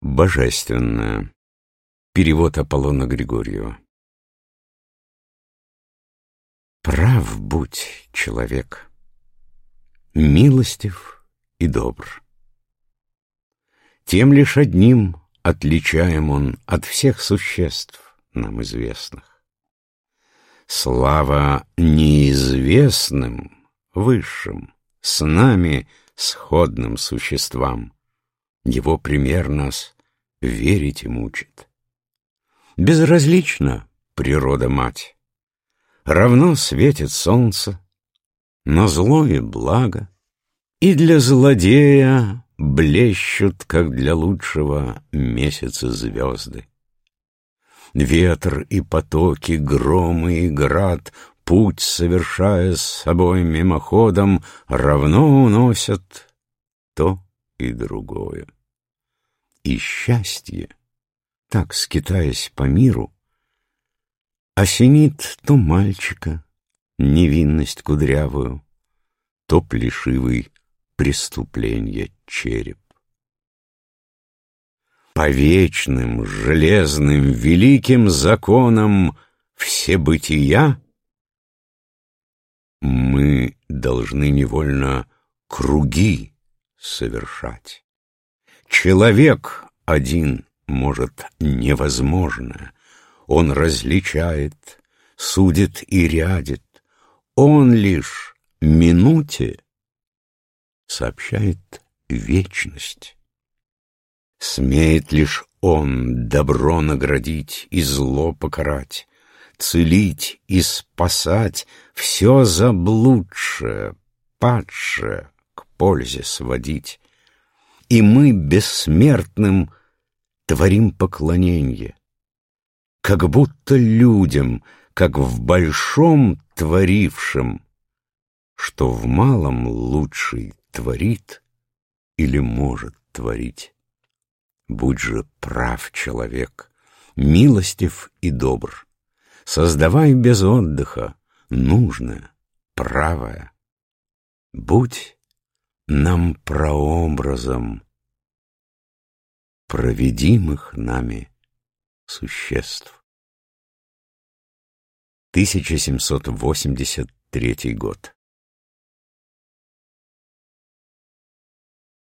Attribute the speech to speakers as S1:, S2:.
S1: Божественное. Перевод Аполлона Григорьева. Прав будь, человек, милостив и добр. Тем лишь одним отличаем он от всех существ нам известных. Слава неизвестным, высшим, с нами сходным существам. Его пример нас верить и мучит. Безразлично природа-мать. Равно светит солнце, но зло и благо. И для злодея блещут, как для лучшего, месяцы звезды. Ветер и потоки, громы и град, Путь, совершая с собой мимоходом, Равно уносят то и другое. И счастье, так скитаясь по миру, Осенит то мальчика, невинность кудрявую, То плешивый преступление череп. По вечным, железным, великим законам все бытия мы должны невольно круги совершать. Человек один может невозможное. Он различает, судит и рядит. Он лишь минуте сообщает вечность. Смеет лишь он добро наградить и зло покарать, целить и спасать все заблудшее, падшее к пользе сводить. И мы бессмертным творим поклонение, как будто людям, как в большом творившем, что в малом лучший творит или может творить. Будь же прав человек, милостив и добр, создавай без отдыха нужное, правое. Будь нам прообразом проведимых нами существ. 1783 год